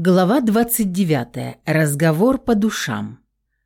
Глава 29. Разговор по душам.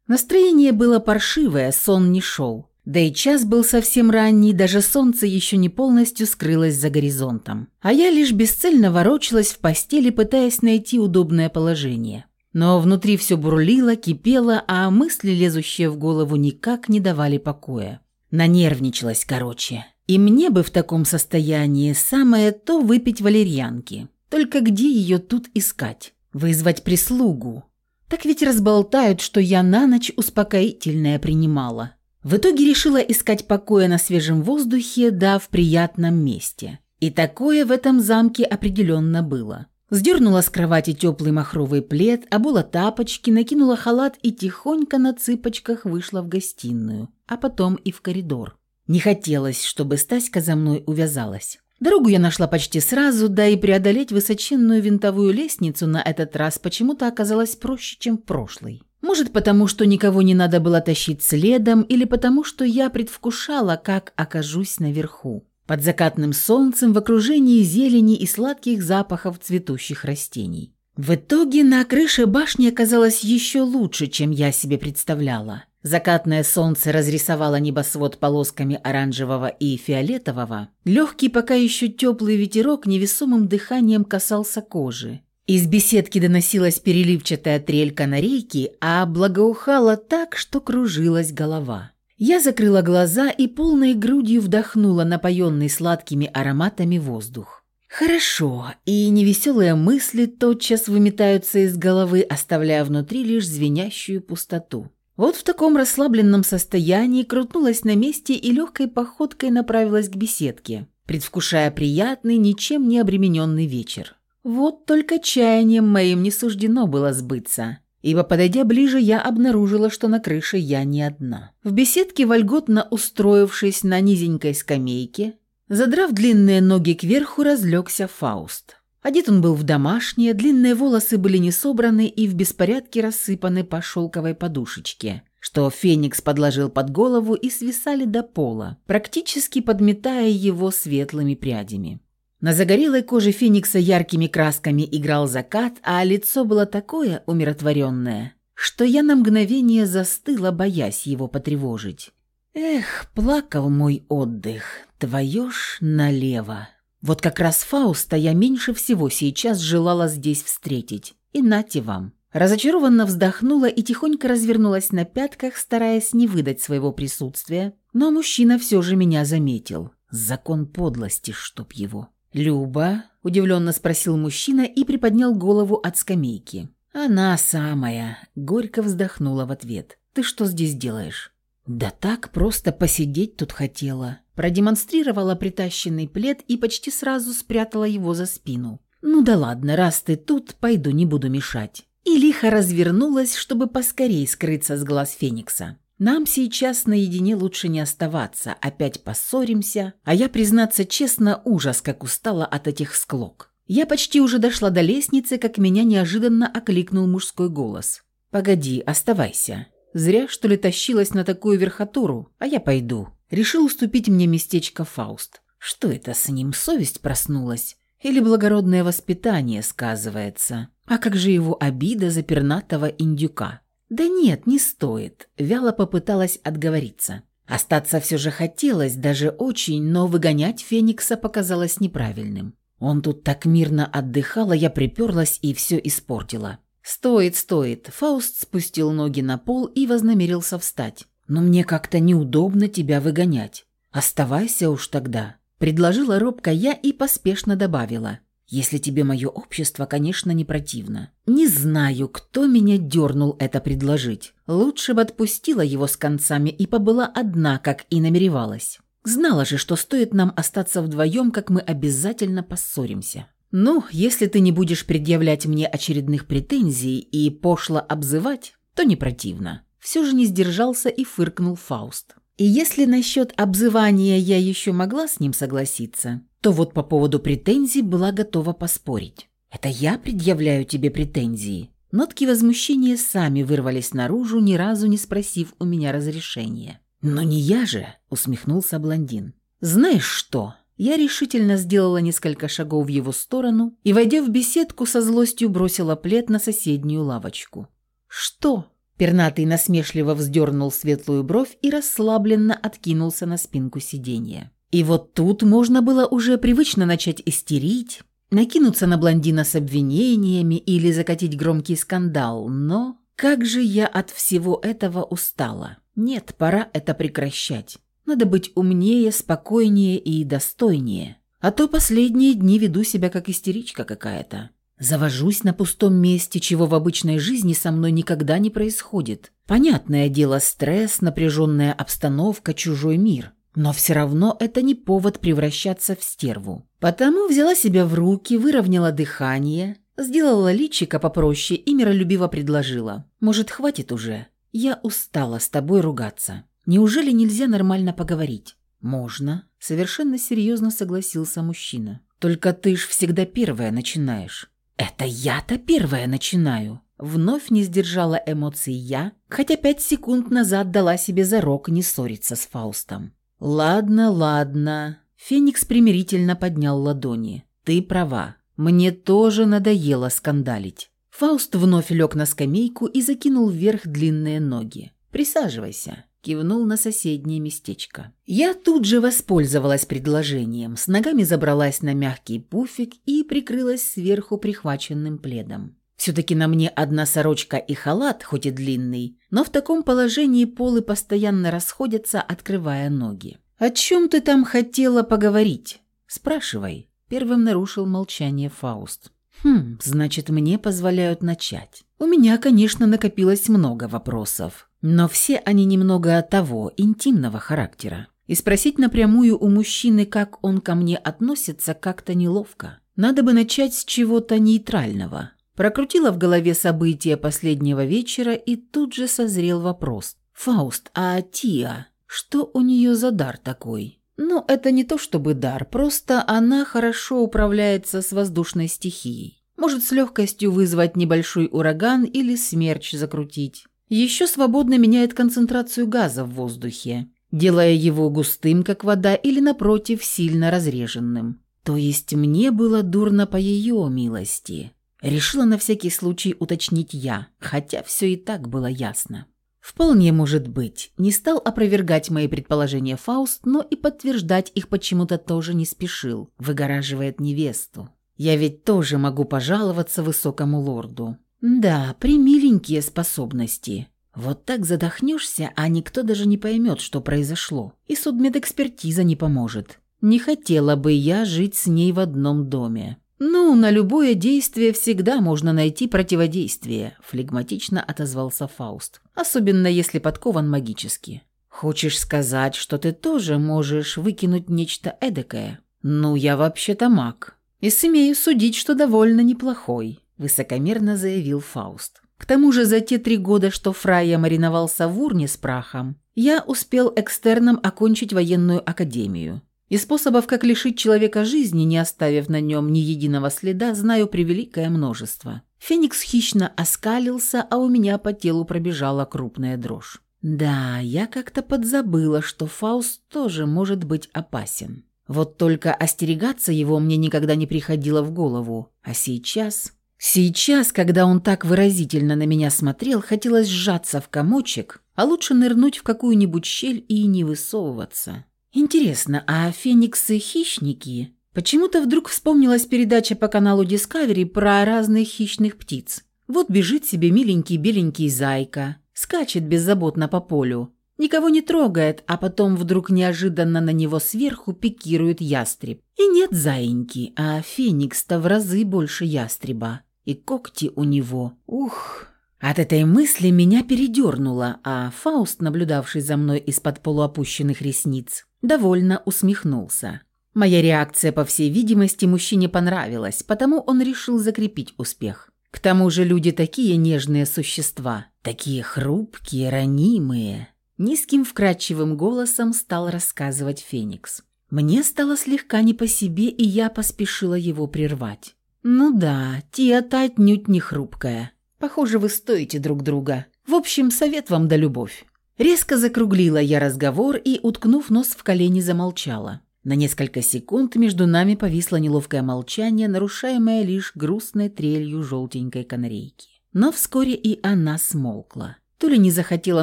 Настроение было паршивое, сон не шел. Да и час был совсем ранний, даже солнце еще не полностью скрылось за горизонтом. А я лишь бесцельно ворочалась в постели, пытаясь найти удобное положение. Но внутри все бурлило, кипело, а мысли, лезущие в голову, никак не давали покоя. Нанервничалась, короче. И мне бы в таком состоянии самое то выпить валерьянки. Только где ее тут искать? Вызвать прислугу. Так ведь разболтают, что я на ночь успокоительное принимала. В итоге решила искать покоя на свежем воздухе, да в приятном месте. И такое в этом замке определенно было. Сдернула с кровати теплый махровый плед, обула тапочки, накинула халат и тихонько на цыпочках вышла в гостиную, а потом и в коридор. Не хотелось, чтобы Стаська за мной увязалась. Дорогу я нашла почти сразу, да и преодолеть высоченную винтовую лестницу на этот раз почему-то оказалось проще, чем в прошлый. Может, потому что никого не надо было тащить следом, или потому что я предвкушала, как окажусь наверху. Под закатным солнцем в окружении зелени и сладких запахов цветущих растений. В итоге на крыше башни оказалось еще лучше, чем я себе представляла. Закатное солнце разрисовало небосвод полосками оранжевого и фиолетового. Легкий, пока еще теплый ветерок невесомым дыханием касался кожи. Из беседки доносилась переливчатая трель канарейки, а благоухала так, что кружилась голова. Я закрыла глаза и полной грудью вдохнула напоенный сладкими ароматами воздух. Хорошо, и невеселые мысли тотчас выметаются из головы, оставляя внутри лишь звенящую пустоту. Вот в таком расслабленном состоянии крутнулась на месте и легкой походкой направилась к беседке, предвкушая приятный, ничем не обремененный вечер. Вот только чаянием моим не суждено было сбыться, ибо, подойдя ближе, я обнаружила, что на крыше я не одна. В беседке, вольготно устроившись на низенькой скамейке, задрав длинные ноги кверху, разлегся Фауст. Одет он был в домашнее, длинные волосы были не собраны и в беспорядке рассыпаны по шелковой подушечке, что Феникс подложил под голову и свисали до пола, практически подметая его светлыми прядями. На загорелой коже Феникса яркими красками играл закат, а лицо было такое умиротворенное, что я на мгновение застыла, боясь его потревожить. Эх, плакал мой отдых, твое ж налево. Вот как раз Фауста я меньше всего сейчас желала здесь встретить. И нате вам. Разочарованно вздохнула и тихонько развернулась на пятках, стараясь не выдать своего присутствия. Но мужчина все же меня заметил. Закон подлости, чтоб его. «Люба?» – удивленно спросил мужчина и приподнял голову от скамейки. «Она самая», – горько вздохнула в ответ. «Ты что здесь делаешь?» «Да так, просто посидеть тут хотела продемонстрировала притащенный плед и почти сразу спрятала его за спину. «Ну да ладно, раз ты тут, пойду, не буду мешать». И лихо развернулась, чтобы поскорей скрыться с глаз Феникса. Нам сейчас наедине лучше не оставаться, опять поссоримся, а я, признаться честно, ужас, как устала от этих склок. Я почти уже дошла до лестницы, как меня неожиданно окликнул мужской голос. «Погоди, оставайся. Зря, что ли, тащилась на такую верхотуру, а я пойду. Решил уступить мне местечко Фауст. Что это с ним, совесть проснулась? Или благородное воспитание сказывается? А как же его обида за пернатого индюка? Да нет, не стоит. Вяло попыталась отговориться. Остаться все же хотелось, даже очень, но выгонять Феникса показалось неправильным. Он тут так мирно отдыхал, а я приперлась и все испортила. «Стоит, стоит!» Фауст спустил ноги на пол и вознамерился встать но мне как-то неудобно тебя выгонять. Оставайся уж тогда», – предложила робко я и поспешно добавила. «Если тебе мое общество, конечно, не противно. Не знаю, кто меня дернул это предложить. Лучше бы отпустила его с концами и побыла одна, как и намеревалась. Знала же, что стоит нам остаться вдвоем, как мы обязательно поссоримся». «Ну, если ты не будешь предъявлять мне очередных претензий и пошло обзывать, то не противно. Все же не сдержался и фыркнул Фауст. И если насчет обзывания я еще могла с ним согласиться, то вот по поводу претензий была готова поспорить. «Это я предъявляю тебе претензии?» Нотки возмущения сами вырвались наружу, ни разу не спросив у меня разрешения. «Но не я же», — усмехнулся блондин. «Знаешь что? Я решительно сделала несколько шагов в его сторону и, войдя в беседку, со злостью бросила плед на соседнюю лавочку. «Что?» Пернатый насмешливо вздернул светлую бровь и расслабленно откинулся на спинку сиденья. И вот тут можно было уже привычно начать истерить, накинуться на блондина с обвинениями или закатить громкий скандал, но как же я от всего этого устала. Нет, пора это прекращать. Надо быть умнее, спокойнее и достойнее. А то последние дни веду себя как истеричка какая-то. Завожусь на пустом месте, чего в обычной жизни со мной никогда не происходит. Понятное дело, стресс, напряженная обстановка, чужой мир. Но все равно это не повод превращаться в стерву. Потому взяла себя в руки, выровняла дыхание, сделала личико попроще и миролюбиво предложила. «Может, хватит уже? Я устала с тобой ругаться. Неужели нельзя нормально поговорить?» «Можно», — совершенно серьезно согласился мужчина. «Только ты ж всегда первая начинаешь. «Это я-то первая начинаю!» Вновь не сдержала эмоций я, хотя пять секунд назад дала себе зарок не ссориться с Фаустом. «Ладно, ладно». Феникс примирительно поднял ладони. «Ты права. Мне тоже надоело скандалить». Фауст вновь лег на скамейку и закинул вверх длинные ноги. «Присаживайся кивнул на соседнее местечко. Я тут же воспользовалась предложением, с ногами забралась на мягкий пуфик и прикрылась сверху прихваченным пледом. Все-таки на мне одна сорочка и халат, хоть и длинный, но в таком положении полы постоянно расходятся, открывая ноги. «О чем ты там хотела поговорить?» «Спрашивай», — первым нарушил молчание Фауст. «Хм, значит, мне позволяют начать. У меня, конечно, накопилось много вопросов. Но все они немного от того, интимного характера. И спросить напрямую у мужчины, как он ко мне относится, как-то неловко. Надо бы начать с чего-то нейтрального. Прокрутила в голове события последнего вечера, и тут же созрел вопрос. «Фауст, а Тия? Что у нее за дар такой?» «Ну, это не то чтобы дар, просто она хорошо управляется с воздушной стихией. Может с легкостью вызвать небольшой ураган или смерч закрутить. Еще свободно меняет концентрацию газа в воздухе, делая его густым, как вода, или, напротив, сильно разреженным. То есть мне было дурно по ее милости. Решила на всякий случай уточнить я, хотя все и так было ясно. Вполне может быть. Не стал опровергать мои предположения Фауст, но и подтверждать их почему-то тоже не спешил, выгораживает невесту. Я ведь тоже могу пожаловаться высокому лорду. Да, примиленькие способности. Вот так задохнешься, а никто даже не поймет, что произошло. И судмедэкспертиза не поможет. Не хотела бы я жить с ней в одном доме. «Ну, на любое действие всегда можно найти противодействие», – флегматично отозвался Фауст. «Особенно если подкован магически. Хочешь сказать, что ты тоже можешь выкинуть нечто эдакое? Ну, я вообще-то маг. И смею судить, что довольно неплохой высокомерно заявил Фауст. К тому же за те три года, что Фрайя мариновался в урне с прахом, я успел экстерном окончить военную академию. И способов, как лишить человека жизни, не оставив на нем ни единого следа, знаю превеликое множество. Феникс хищно оскалился, а у меня по телу пробежала крупная дрожь. Да, я как-то подзабыла, что Фауст тоже может быть опасен. Вот только остерегаться его мне никогда не приходило в голову. А сейчас... Сейчас, когда он так выразительно на меня смотрел, хотелось сжаться в комочек, а лучше нырнуть в какую-нибудь щель и не высовываться. Интересно, а фениксы – хищники? Почему-то вдруг вспомнилась передача по каналу Discovery про разных хищных птиц. Вот бежит себе миленький беленький зайка, скачет беззаботно по полю, никого не трогает, а потом вдруг неожиданно на него сверху пикирует ястреб. И нет заиньки, а феникс-то в разы больше ястреба и когти у него. Ух! От этой мысли меня передернуло, а Фауст, наблюдавший за мной из-под полуопущенных ресниц, довольно усмехнулся. Моя реакция, по всей видимости, мужчине понравилась, потому он решил закрепить успех. К тому же люди такие нежные существа, такие хрупкие, ранимые. Низким вкрадчивым голосом стал рассказывать Феникс. Мне стало слегка не по себе, и я поспешила его прервать. «Ну да, Тия-то отнюдь не хрупкая. Похоже, вы стоите друг друга. В общем, совет вам да любовь». Резко закруглила я разговор и, уткнув нос в колени, замолчала. На несколько секунд между нами повисло неловкое молчание, нарушаемое лишь грустной трелью желтенькой канарейки. Но вскоре и она смолкла. То ли не захотела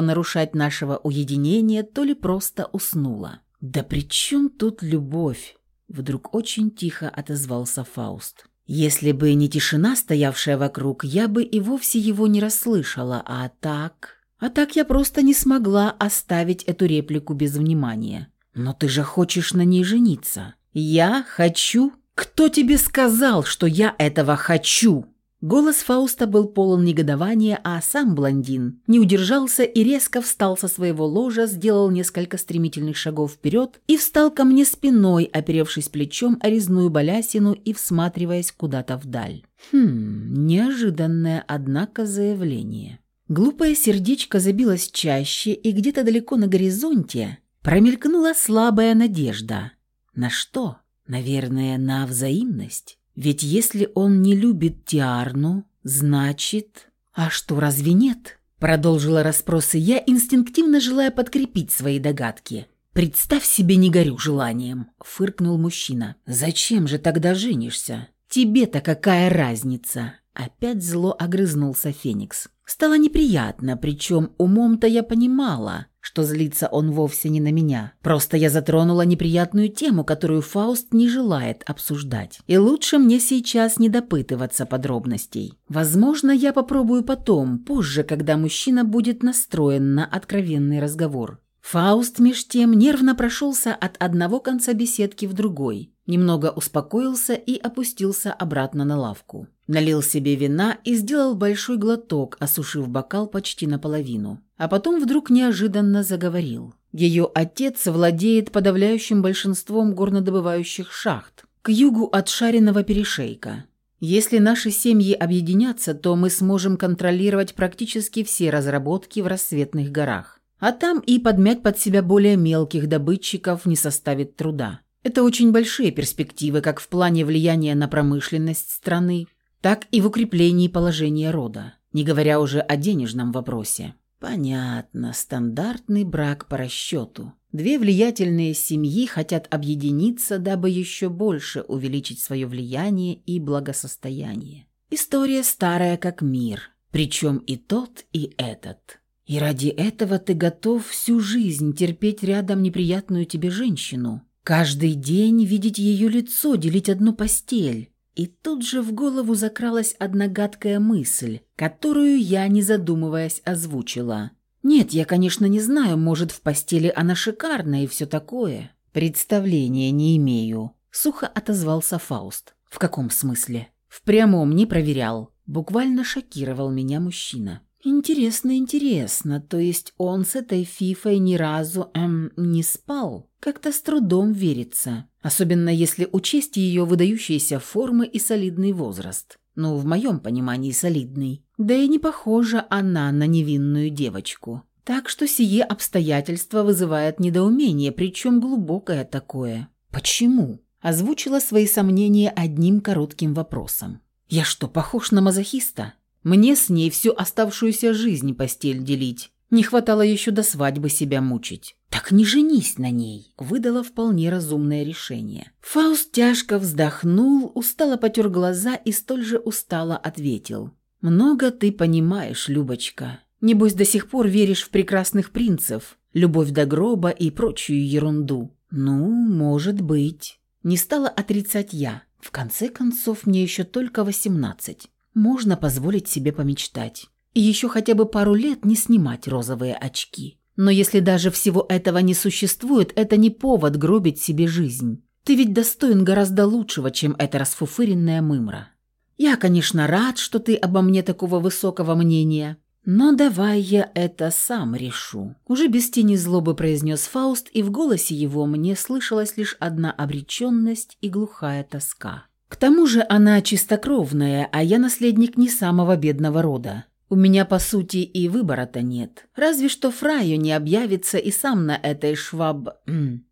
нарушать нашего уединения, то ли просто уснула. «Да при чем тут любовь?» Вдруг очень тихо отозвался Фауст. «Если бы не тишина, стоявшая вокруг, я бы и вовсе его не расслышала, а так...» А так я просто не смогла оставить эту реплику без внимания. «Но ты же хочешь на ней жениться?» «Я хочу?» «Кто тебе сказал, что я этого хочу?» Голос Фауста был полон негодования, а сам блондин не удержался и резко встал со своего ложа, сделал несколько стремительных шагов вперед и встал ко мне спиной, оперевшись плечом о резную балясину и всматриваясь куда-то вдаль. Хм, неожиданное, однако, заявление. Глупое сердечко забилось чаще, и где-то далеко на горизонте промелькнула слабая надежда. На что? Наверное, на взаимность. Ведь если он не любит Тиарну, значит... А что, разве нет? Продолжила расспросы я, инстинктивно желая подкрепить свои догадки. «Представь себе, не горю желанием», — фыркнул мужчина. «Зачем же тогда женишься? Тебе-то какая разница?» Опять зло огрызнулся Феникс. Стало неприятно, причем умом-то я понимала, что злится он вовсе не на меня. Просто я затронула неприятную тему, которую Фауст не желает обсуждать. И лучше мне сейчас не допытываться подробностей. Возможно, я попробую потом, позже, когда мужчина будет настроен на откровенный разговор. Фауст меж тем нервно прошелся от одного конца беседки в другой, немного успокоился и опустился обратно на лавку. Налил себе вина и сделал большой глоток, осушив бокал почти наполовину. А потом вдруг неожиданно заговорил. Ее отец владеет подавляющим большинством горнодобывающих шахт к югу от шаренного перешейка. Если наши семьи объединятся, то мы сможем контролировать практически все разработки в рассветных горах. А там и подмять под себя более мелких добытчиков не составит труда. Это очень большие перспективы как в плане влияния на промышленность страны, так и в укреплении положения рода, не говоря уже о денежном вопросе. Понятно, стандартный брак по расчету. Две влиятельные семьи хотят объединиться, дабы еще больше увеличить свое влияние и благосостояние. История старая как мир, причем и тот, и этот. И ради этого ты готов всю жизнь терпеть рядом неприятную тебе женщину, каждый день видеть ее лицо, делить одну постель, и тут же в голову закралась одна гадкая мысль, которую я, не задумываясь, озвучила. «Нет, я, конечно, не знаю, может, в постели она шикарная и все такое». «Представления не имею», — сухо отозвался Фауст. «В каком смысле?» «В прямом не проверял». Буквально шокировал меня мужчина. «Интересно, интересно. То есть он с этой фифой ни разу, эм, не спал? Как-то с трудом верится. Особенно если учесть ее выдающиеся формы и солидный возраст. Ну, в моем понимании солидный. Да и не похожа она на невинную девочку. Так что сие обстоятельство вызывает недоумение, причем глубокое такое. «Почему?» – озвучила свои сомнения одним коротким вопросом. «Я что, похож на мазохиста?» Мне с ней всю оставшуюся жизнь постель делить. Не хватало еще до свадьбы себя мучить. «Так не женись на ней», — выдала вполне разумное решение. Фауст тяжко вздохнул, устало потер глаза и столь же устало ответил. «Много ты понимаешь, Любочка. Небось, до сих пор веришь в прекрасных принцев, любовь до гроба и прочую ерунду». «Ну, может быть». Не стала отрицать я. В конце концов, мне еще только восемнадцать можно позволить себе помечтать. И еще хотя бы пару лет не снимать розовые очки. Но если даже всего этого не существует, это не повод гробить себе жизнь. Ты ведь достоин гораздо лучшего, чем эта расфуфыренная мымра. Я, конечно, рад, что ты обо мне такого высокого мнения, но давай я это сам решу. Уже без тени злобы произнес Фауст, и в голосе его мне слышалась лишь одна обреченность и глухая тоска. К тому же она чистокровная, а я наследник не самого бедного рода. У меня, по сути, и выбора-то нет. Разве что Фраю не объявится и сам на этой шваб...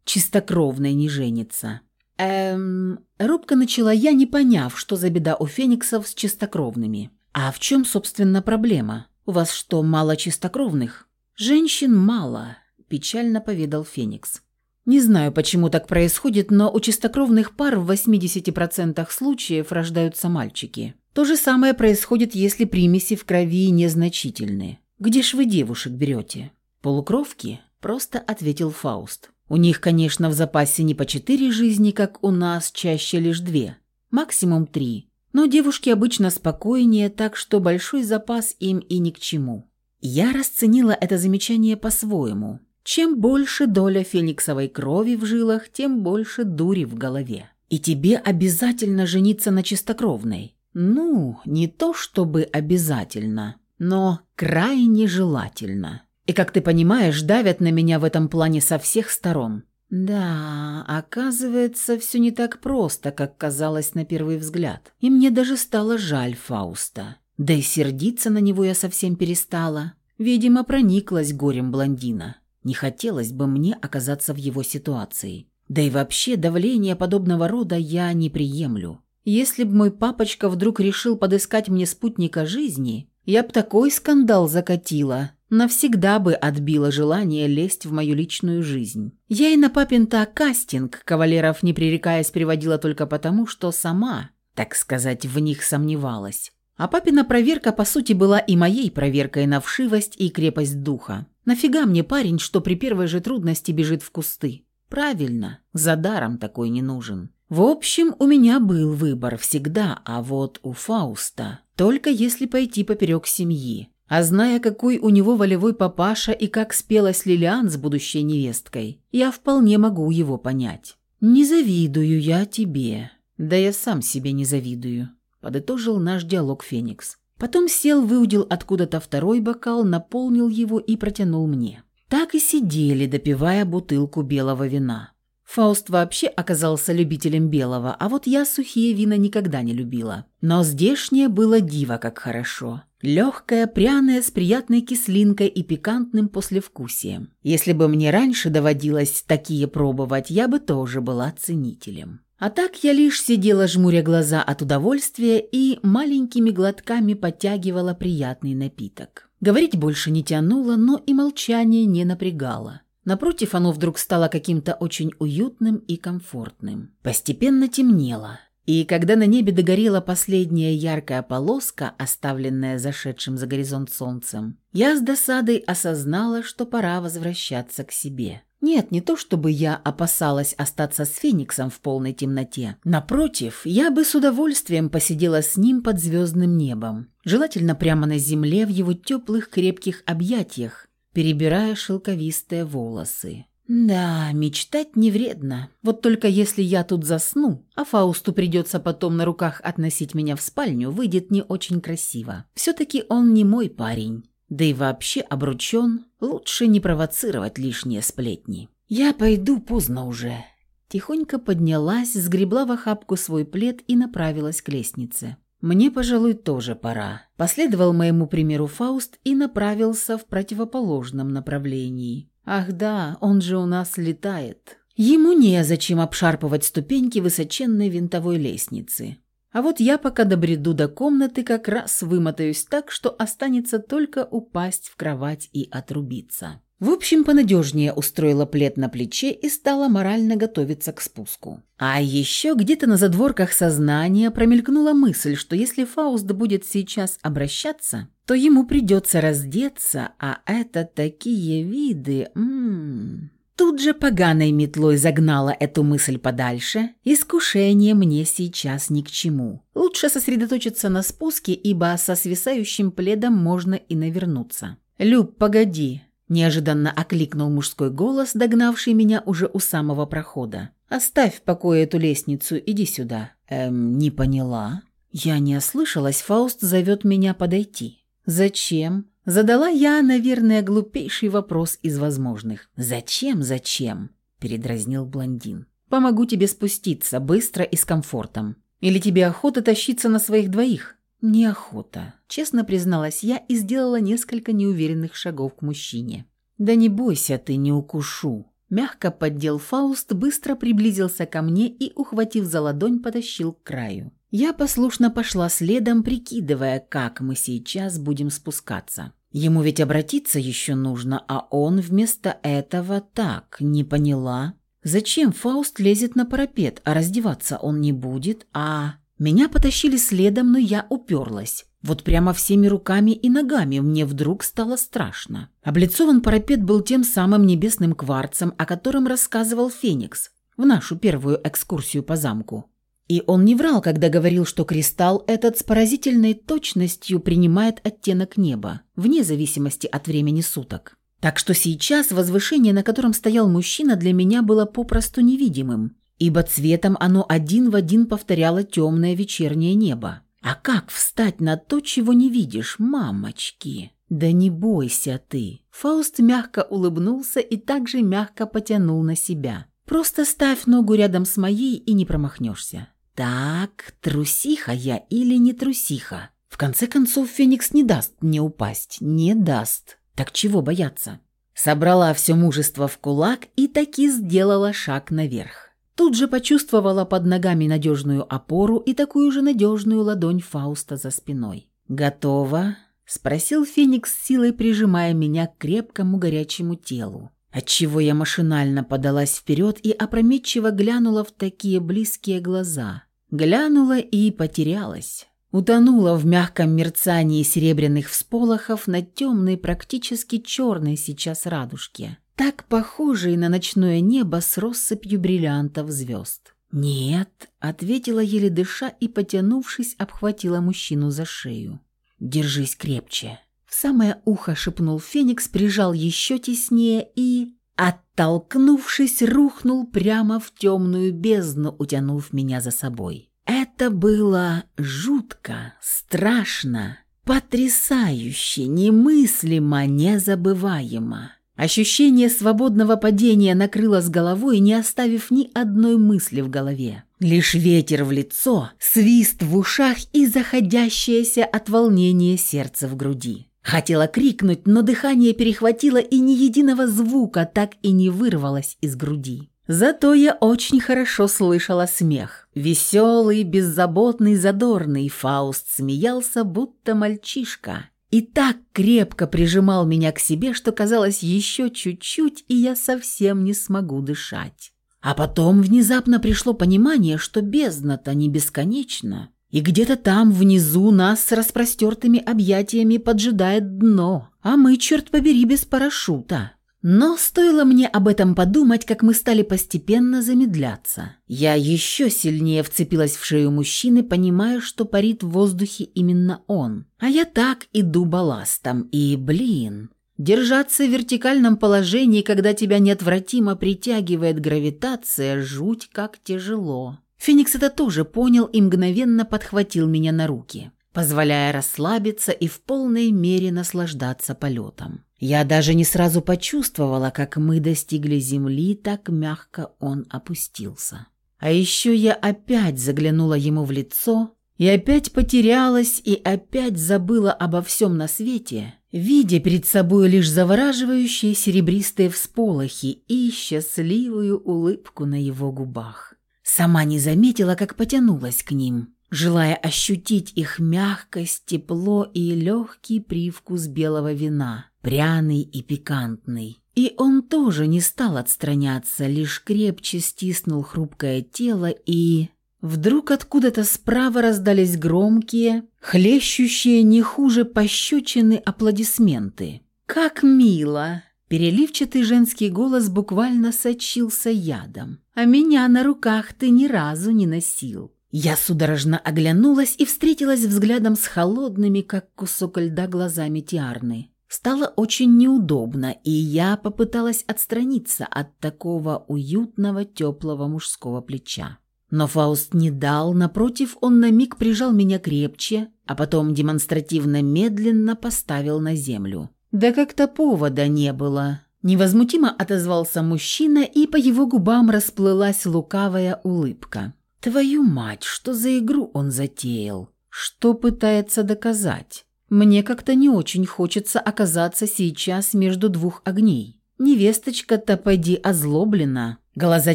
чистокровной не женится. Эм... Робко начала я, не поняв, что за беда у фениксов с чистокровными. А в чем, собственно, проблема? У вас что, мало чистокровных? Женщин мало, печально поведал Феникс. Не знаю, почему так происходит, но у чистокровных пар в 80% случаев рождаются мальчики. То же самое происходит, если примеси в крови незначительны. Где ж вы девушек берете? Полукровки? Просто ответил Фауст. У них, конечно, в запасе не по четыре жизни, как у нас, чаще лишь две. Максимум три. Но девушки обычно спокойнее, так что большой запас им и ни к чему. Я расценила это замечание по-своему. Чем больше доля фениксовой крови в жилах, тем больше дури в голове. И тебе обязательно жениться на чистокровной. Ну, не то чтобы обязательно, но крайне желательно. И, как ты понимаешь, давят на меня в этом плане со всех сторон. Да, оказывается, все не так просто, как казалось на первый взгляд. И мне даже стало жаль Фауста. Да и сердиться на него я совсем перестала. Видимо, прониклась горем блондина. Не хотелось бы мне оказаться в его ситуации. Да и вообще давление подобного рода я не приемлю. Если бы мой папочка вдруг решил подыскать мне спутника жизни, я б такой скандал закатила, навсегда бы отбила желание лезть в мою личную жизнь. Я и на папин-то кастинг кавалеров не пререкаясь приводила только потому, что сама, так сказать, в них сомневалась. А папина проверка, по сути, была и моей проверкой на вшивость и крепость духа. Нафига мне парень, что при первой же трудности бежит в кусты? Правильно, за даром такой не нужен. В общем, у меня был выбор всегда, а вот у Фауста только если пойти поперек семьи. А зная, какой у него волевой папаша и как спелась Лилиан с будущей невесткой, я вполне могу его понять. «Не завидую я тебе». «Да я сам себе не завидую», – подытожил наш диалог Феникс. Потом сел, выудил откуда-то второй бокал, наполнил его и протянул мне. Так и сидели, допивая бутылку белого вина. Фауст вообще оказался любителем белого, а вот я сухие вина никогда не любила. Но здешнее было диво как хорошо. Легкое, пряное, с приятной кислинкой и пикантным послевкусием. Если бы мне раньше доводилось такие пробовать, я бы тоже была ценителем. А так я лишь сидела, жмуря глаза от удовольствия и маленькими глотками подтягивала приятный напиток. Говорить больше не тянуло, но и молчание не напрягало. Напротив, оно вдруг стало каким-то очень уютным и комфортным. Постепенно темнело. И когда на небе догорела последняя яркая полоска, оставленная зашедшим за горизонт солнцем, я с досадой осознала, что пора возвращаться к себе. Нет, не то чтобы я опасалась остаться с Фениксом в полной темноте. Напротив, я бы с удовольствием посидела с ним под звездным небом. Желательно прямо на земле в его теплых крепких объятиях, перебирая шелковистые волосы. Да, мечтать не вредно. Вот только если я тут засну, а Фаусту придется потом на руках относить меня в спальню, выйдет не очень красиво. Все-таки он не мой парень. Да и вообще обручен, лучше не провоцировать лишние сплетни. «Я пойду поздно уже». Тихонько поднялась, сгребла в охапку свой плед и направилась к лестнице. «Мне, пожалуй, тоже пора». Последовал моему примеру Фауст и направился в противоположном направлении. «Ах да, он же у нас летает». Ему незачем обшарпывать ступеньки высоченной винтовой лестницы. А вот я пока добреду до комнаты, как раз вымотаюсь так, что останется только упасть в кровать и отрубиться. В общем, понадежнее устроила плед на плече и стала морально готовиться к спуску. А еще где-то на задворках сознания промелькнула мысль, что если Фауст будет сейчас обращаться, то ему придется раздеться, а это такие виды... М -м -м. Тут же поганой метлой загнала эту мысль подальше. Искушение мне сейчас ни к чему. Лучше сосредоточиться на спуске, ибо со свисающим пледом можно и навернуться. «Люб, погоди!» – неожиданно окликнул мужской голос, догнавший меня уже у самого прохода. «Оставь в покое эту лестницу, иди сюда». «Эм, не поняла». Я не ослышалась, Фауст зовет меня подойти. «Зачем?» Задала я, наверное, глупейший вопрос из возможных. «Зачем, зачем?» – передразнил блондин. «Помогу тебе спуститься, быстро и с комфортом. Или тебе охота тащиться на своих двоих?» «Неохота», – честно призналась я и сделала несколько неуверенных шагов к мужчине. «Да не бойся ты, не укушу». Мягко поддел Фауст, быстро приблизился ко мне и, ухватив за ладонь, потащил к краю. Я послушно пошла следом, прикидывая, как мы сейчас будем спускаться. Ему ведь обратиться еще нужно, а он вместо этого так, не поняла. Зачем Фауст лезет на парапет, а раздеваться он не будет, а... Меня потащили следом, но я уперлась. Вот прямо всеми руками и ногами мне вдруг стало страшно. Облицован парапет был тем самым небесным кварцем, о котором рассказывал Феникс в нашу первую экскурсию по замку. И он не врал, когда говорил, что кристалл этот с поразительной точностью принимает оттенок неба, вне зависимости от времени суток. Так что сейчас возвышение, на котором стоял мужчина, для меня было попросту невидимым, ибо цветом оно один в один повторяло темное вечернее небо. А как встать на то, чего не видишь, мамочки? Да не бойся ты. Фауст мягко улыбнулся и также мягко потянул на себя. Просто ставь ногу рядом с моей и не промахнешься. Так, трусиха я или не трусиха? В конце концов, Феникс не даст мне упасть, не даст. Так чего бояться? Собрала все мужество в кулак и таки сделала шаг наверх. Тут же почувствовала под ногами надежную опору и такую же надежную ладонь Фауста за спиной. «Готово?» – спросил Феникс силой, прижимая меня к крепкому горячему телу. Отчего я машинально подалась вперед и опрометчиво глянула в такие близкие глаза. Глянула и потерялась. Утонула в мягком мерцании серебряных всполохов на темной, практически черной сейчас радужке так похожий на ночное небо с россыпью бриллиантов звезд. «Нет», — ответила еле дыша и, потянувшись, обхватила мужчину за шею. «Держись крепче». В самое ухо шепнул Феникс, прижал еще теснее и, оттолкнувшись, рухнул прямо в темную бездну, утянув меня за собой. Это было жутко, страшно, потрясающе, немыслимо, незабываемо. Ощущение свободного падения накрыло с головой, не оставив ни одной мысли в голове. Лишь ветер в лицо, свист в ушах и заходящееся от волнения сердце в груди. Хотела крикнуть, но дыхание перехватило, и ни единого звука так и не вырвалось из груди. Зато я очень хорошо слышала смех. Веселый, беззаботный, задорный Фауст смеялся, будто мальчишка и так крепко прижимал меня к себе, что казалось еще чуть-чуть, и я совсем не смогу дышать. А потом внезапно пришло понимание, что бездна-то не бесконечна, и где-то там внизу нас с распростертыми объятиями поджидает дно, а мы, черт побери, без парашюта. Но стоило мне об этом подумать, как мы стали постепенно замедляться. Я еще сильнее вцепилась в шею мужчины, понимая, что парит в воздухе именно он. А я так иду балластом. И, блин, держаться в вертикальном положении, когда тебя неотвратимо притягивает гравитация, жуть как тяжело. Феникс это тоже понял и мгновенно подхватил меня на руки, позволяя расслабиться и в полной мере наслаждаться полетом. Я даже не сразу почувствовала, как мы достигли земли, так мягко он опустился. А еще я опять заглянула ему в лицо и опять потерялась и опять забыла обо всем на свете, видя перед собой лишь завораживающие серебристые всполохи и счастливую улыбку на его губах. Сама не заметила, как потянулась к ним, желая ощутить их мягкость, тепло и легкий привкус белого вина, пряный и пикантный. И он тоже не стал отстраняться, лишь крепче стиснул хрупкое тело и... Вдруг откуда-то справа раздались громкие, хлещущие не хуже пощечины аплодисменты. «Как мило!» Переливчатый женский голос буквально сочился ядом. «А меня на руках ты ни разу не носил». Я судорожно оглянулась и встретилась взглядом с холодными, как кусок льда, глазами Тиарны. Стало очень неудобно, и я попыталась отстраниться от такого уютного, теплого мужского плеча. Но Фауст не дал, напротив, он на миг прижал меня крепче, а потом демонстративно медленно поставил на землю. Да как-то повода не было. Невозмутимо отозвался мужчина, и по его губам расплылась лукавая улыбка. «Твою мать, что за игру он затеял? Что пытается доказать?» Мне как-то не очень хочется оказаться сейчас между двух огней. Невесточка-то поди озлоблена. Глаза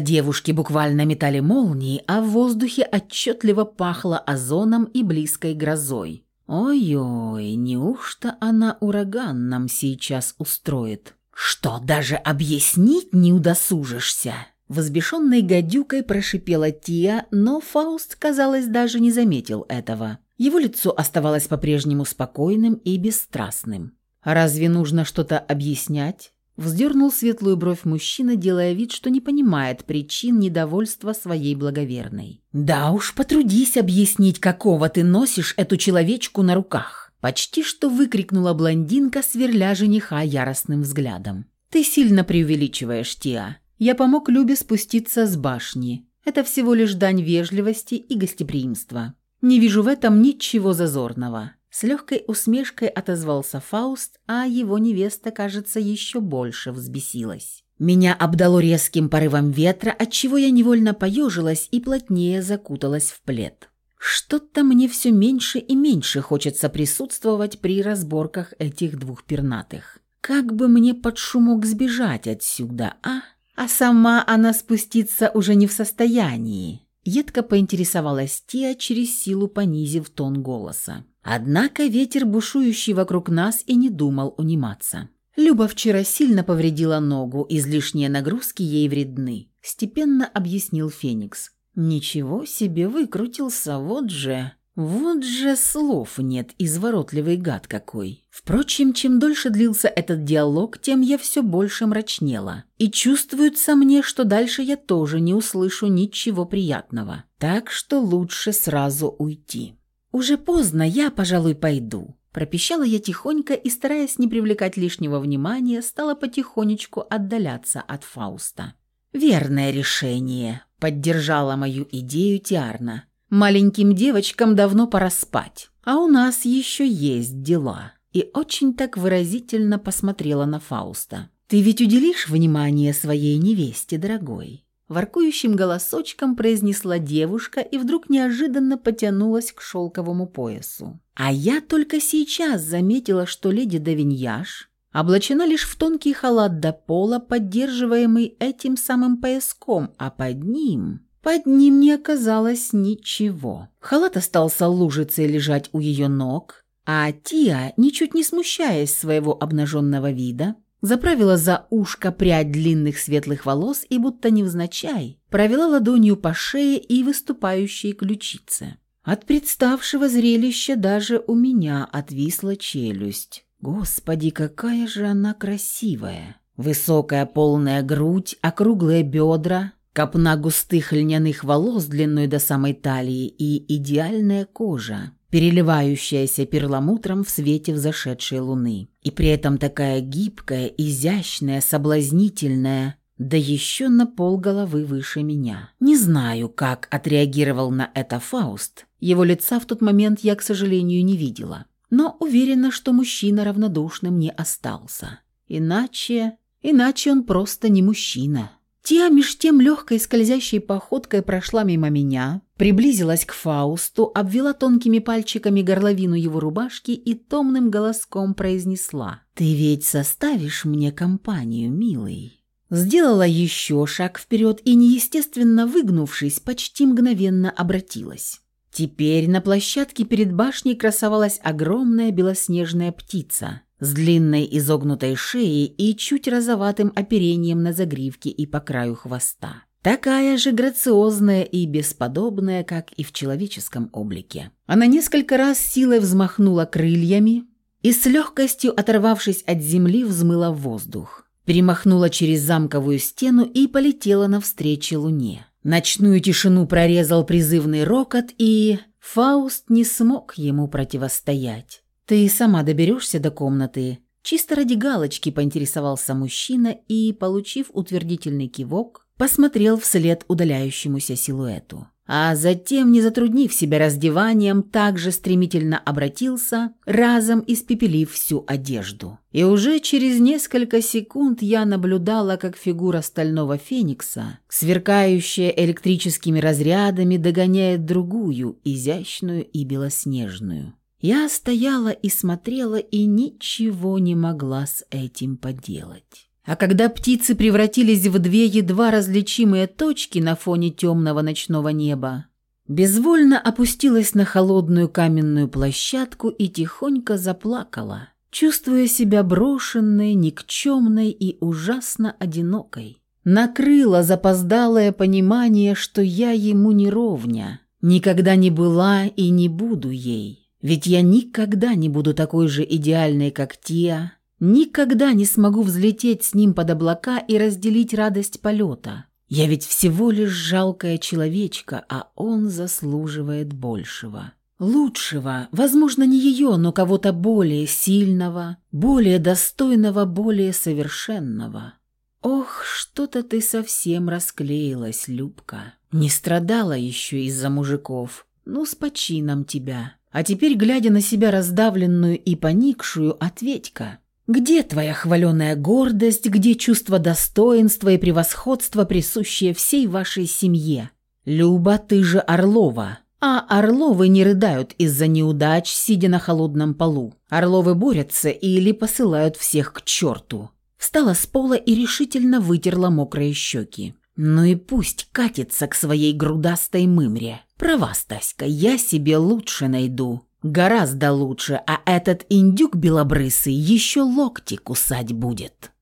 девушки буквально метали молнии, а в воздухе отчетливо пахло озоном и близкой грозой. Ой-ой, неужто она ураган нам сейчас устроит? Что, даже объяснить не удосужишься? Возбешенной гадюкой прошипела Тия, но Фауст, казалось, даже не заметил этого. Его лицо оставалось по-прежнему спокойным и бесстрастным. «Разве нужно что-то объяснять?» Вздернул светлую бровь мужчина, делая вид, что не понимает причин недовольства своей благоверной. «Да уж, потрудись объяснить, какого ты носишь эту человечку на руках!» Почти что выкрикнула блондинка, сверля жениха яростным взглядом. «Ты сильно преувеличиваешь, Тиа. Я помог Любе спуститься с башни. Это всего лишь дань вежливости и гостеприимства. Не вижу в этом ничего зазорного. С легкой усмешкой отозвался Фауст, а его невеста, кажется, еще больше взбесилась. Меня обдало резким порывом ветра, отчего я невольно поежилась и плотнее закуталась в плед. Что-то мне все меньше и меньше хочется присутствовать при разборках этих двух пернатых. Как бы мне под шумок сбежать отсюда, а? А сама она спуститься уже не в состоянии. Едко поинтересовалась Тия, через силу понизив тон голоса. Однако ветер, бушующий вокруг нас, и не думал униматься. Люба вчера сильно повредила ногу, излишние нагрузки ей вредны, степенно объяснил Феникс. Ничего себе выкрутился, вот же. Вот же слов нет, изворотливый гад какой. Впрочем, чем дольше длился этот диалог, тем я все больше мрачнела. И чувствуется мне, что дальше я тоже не услышу ничего приятного. Так что лучше сразу уйти. «Уже поздно, я, пожалуй, пойду». Пропищала я тихонько и, стараясь не привлекать лишнего внимания, стала потихонечку отдаляться от Фауста. «Верное решение», — поддержала мою идею Тиарна. «Маленьким девочкам давно пора спать, а у нас еще есть дела». И очень так выразительно посмотрела на Фауста. «Ты ведь уделишь внимание своей невесте, дорогой?» Воркующим голосочком произнесла девушка и вдруг неожиданно потянулась к шелковому поясу. А я только сейчас заметила, что леди Давиньяш облачена лишь в тонкий халат до пола, поддерживаемый этим самым пояском, а под ним... Под ним не оказалось ничего. Халат остался лужицей лежать у ее ног, а Тия, ничуть не смущаясь своего обнаженного вида, заправила за ушко прядь длинных светлых волос и будто невзначай провела ладонью по шее и выступающей ключице. От представшего зрелища даже у меня отвисла челюсть. Господи, какая же она красивая! Высокая полная грудь, округлые бедра, копна густых льняных волос длиной до самой талии и идеальная кожа переливающаяся перламутром в свете взошедшей луны. И при этом такая гибкая, изящная, соблазнительная, да еще на пол головы выше меня. Не знаю, как отреагировал на это Фауст. Его лица в тот момент я, к сожалению, не видела. Но уверена, что мужчина равнодушным не остался. Иначе... Иначе он просто не мужчина. Тия меж тем легкой скользящей походкой прошла мимо меня, приблизилась к Фаусту, обвела тонкими пальчиками горловину его рубашки и томным голоском произнесла «Ты ведь составишь мне компанию, милый?» Сделала еще шаг вперед и, неестественно выгнувшись, почти мгновенно обратилась. Теперь на площадке перед башней красовалась огромная белоснежная птица с длинной изогнутой шеей и чуть розоватым оперением на загривке и по краю хвоста. Такая же грациозная и бесподобная, как и в человеческом облике. Она несколько раз силой взмахнула крыльями и с легкостью, оторвавшись от земли, взмыла в воздух. Перемахнула через замковую стену и полетела навстречу луне. Ночную тишину прорезал призывный рокот, и Фауст не смог ему противостоять. «Ты сама доберешься до комнаты?» Чисто ради галочки поинтересовался мужчина и, получив утвердительный кивок, посмотрел вслед удаляющемуся силуэту а затем, не затруднив себя раздеванием, также стремительно обратился, разом испепелив всю одежду. И уже через несколько секунд я наблюдала, как фигура стального феникса, сверкающая электрическими разрядами, догоняет другую, изящную и белоснежную. Я стояла и смотрела и ничего не могла с этим поделать. А когда птицы превратились в две едва различимые точки на фоне темного ночного неба, безвольно опустилась на холодную каменную площадку и тихонько заплакала, чувствуя себя брошенной, никчемной и ужасно одинокой. Накрыло запоздалое понимание, что я ему не ровня. Никогда не была и не буду ей. Ведь я никогда не буду такой же идеальной, как Тия, никогда не смогу взлететь с ним под облака и разделить радость полета. Я ведь всего лишь жалкая человечка, а он заслуживает большего. Лучшего, возможно, не ее, но кого-то более сильного, более достойного, более совершенного. Ох, что-то ты совсем расклеилась, Любка. Не страдала еще из-за мужиков. Ну, с почином тебя. А теперь, глядя на себя раздавленную и поникшую, ответь-ка. Где твоя хваленая гордость, где чувство достоинства и превосходства, присущее всей вашей семье? Люба, ты же Орлова. А Орловы не рыдают из-за неудач, сидя на холодном полу. Орловы борются или посылают всех к черту. Встала с пола и решительно вытерла мокрые щеки. Ну и пусть катится к своей грудастой мымре. Права, Стаська, я себе лучше найду. Гораздо лучше, а этот индюк белобрысый еще локти кусать будет».